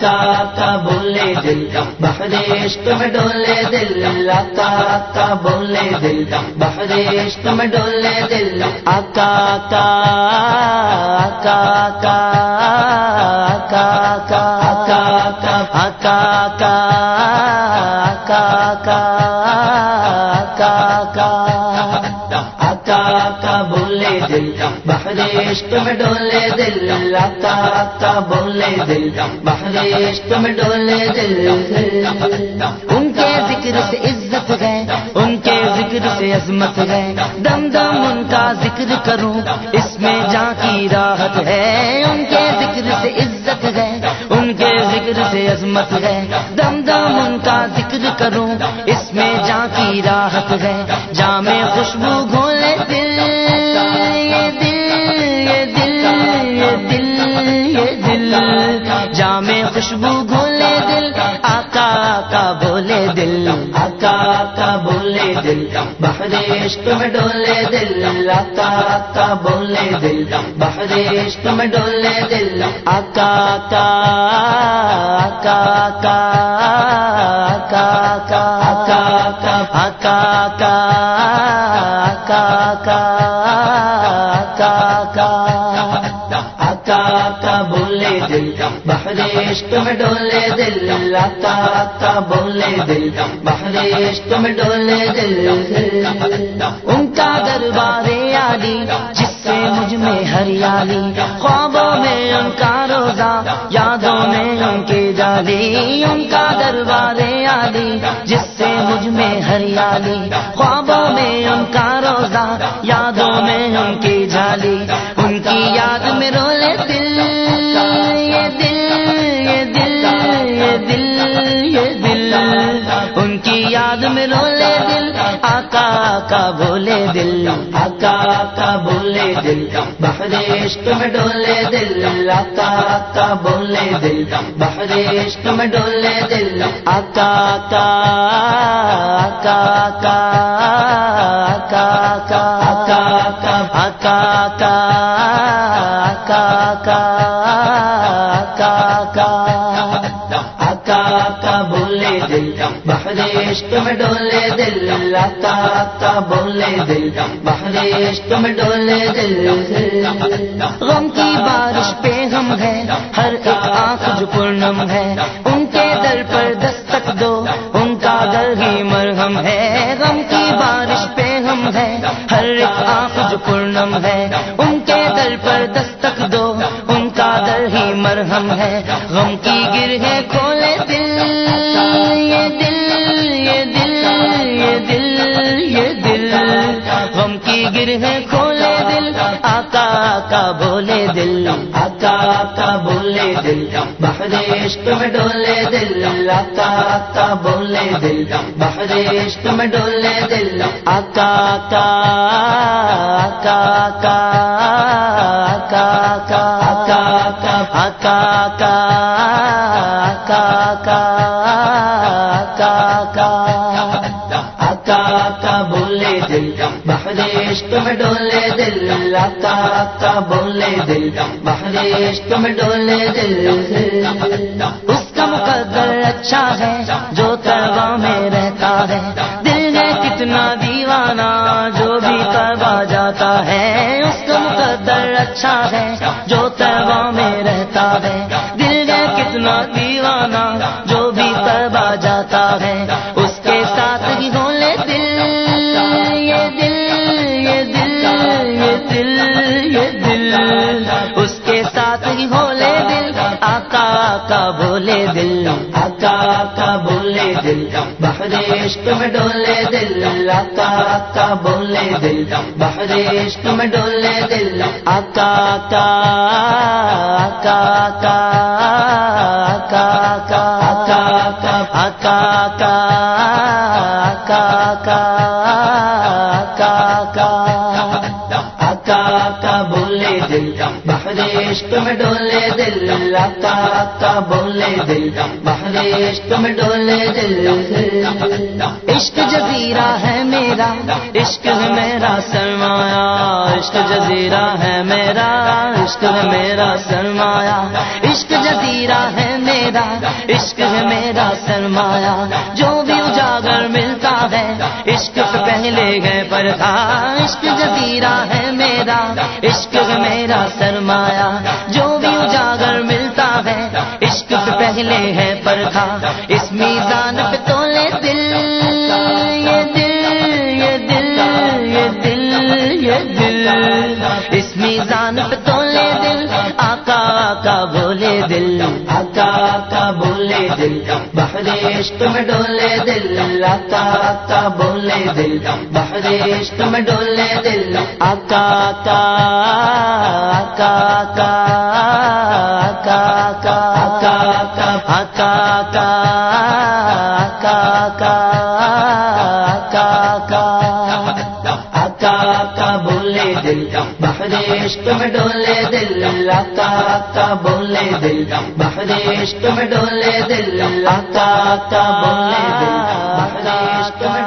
کا بولے دل بحریش تم ڈولے دل کا بولے دل بحریش تم ڈولے دل کا کا کا کا کا کا بولے دل بحر میں ڈولے دل آقا بولے دل بحر میں ڈولے دل۔ ان کے ذکر سے عزت ہے، ان کے ذکر سے عظمت ہے۔ دم دم ان کا ذکر کروں، اس میں جان کی راحت ہے۔ ان کے ذکر سے عزت ہے، ان کے ذکر سے عظمت ہے۔ دم دم ان کا ذکر کروں، اس میں جان کی راحت ہے۔ جام خوشبو گھولے جام خوشبو گھولے دل، آقا کا بولے دل۔ آقا کا بولے دل بہر تم ڈولے دل۔ آقا کا بولے دل بہر تم ڈولے دل۔ آقا کا آقا کا آقا کا آقا کا آقا کا آقا کا۔ آقا آقا بولے دل بحر عشق میں ڈولے دل آقا آقا بولے دل بحر عشق میں ڈولے دل۔ ان کا دربار عالی، جس سے مجھ میں ہریالی، خوابوں میں ان کا روزہ، یادوں میں ان کی جالی۔ ان کا دربار عالی، جس سے مجھ میں ہریالی، خوابوں میں ان کا روزہ آقا آقا بولے دل آقا آقا بولے دل بحر عشق میں ڈولے دل آقا آقا بولے دل بحر عشق میں ڈولے دل آقا کا آقا آقا آقا آقا آقا آقا آقا آقا آقا آقا آقا آقا آقا آقا بولے دل بحر عشق میں ڈولے دل بولے دل۔ ڈولے دل۔ غم کی بارش پہ ہم ہے ہر ایک آنکھ جو پورنم ہے۔ ان کے در پر دستک دو، ان کا در ہی مرہم ہے۔ غم کی بارش پہ ہم ہے ہر ایک آنکھ جو پورنم ہے۔ ان کے در پر دستک دو، ان کا در ہی مرہم ہے۔ غم کی گر ہے کھولے دل غم ہے کھولے دل، آقا آقا بولے دل۔ آقا آقا بولے دل بحر عشق میں ڈولے دل۔ آقا آقا بولے دل بحر عشق میں ڈولے دل۔ آقا آقا آقا آقا آقا آقا آقا آقا آقا آقا آقا آقا آقا آقا آقا آقا بولے دل بحر عشق میں ڈولے دل آقا آقا بولے دل بحر عشق میں ڈولے دل۔ اس کا مقدر اچھا ہے، جو تربا میں رہتا ہے۔ دل ہے کتنا دیوانہ، جو بھی تربا جاتا ہے۔ اس کا مقدر اچھا ہے، جو تربا میں رہتا ہے۔ عشق میں ڈولے دل آقا آقا بولے دل بحر عشق میں ڈولے دل آقا آقا آقا آقا آقا آقا آقا آقا آقا آقا آقا آقا آقا آقا آقا بولے دل بحر میں ڈولے دل، آقا آقا بولے دل۔ بحر عشق میں ڈولے دل۔ عشق جزیرہ ہے میرا، عشق ہے میرا سرمایہ۔ عشق جزیرہ ہے میرا، عشق ہے میرا سرمایہ۔ عشق جزیرہ ہے میرا میرا عشق ہے میرا سرمایہ۔ جو بھی اجاگر ملتا ہے، عشق سے پہلے گئے پر تھا عشق جزیرہ ہے میرا، عشق میرا سرمایہ، جو بھی اجاگر ملتا ہے، عشق سے پہلے ہے پر تھا اس میزان دل بحر عشق میں ڈولے دل آقا آقا بولے دل بحر عشق میں ڈولے دل آقا آقا آقا آقا آقا آقا آقا آقا آقا آقا آقا آقا آقا آقا بولے دل بہر عشق میں ڈولے دل اللہ کا کا بولے دل بہر عشق میں ڈولے دل اللہ کا کا بولے دل بہر عشق میں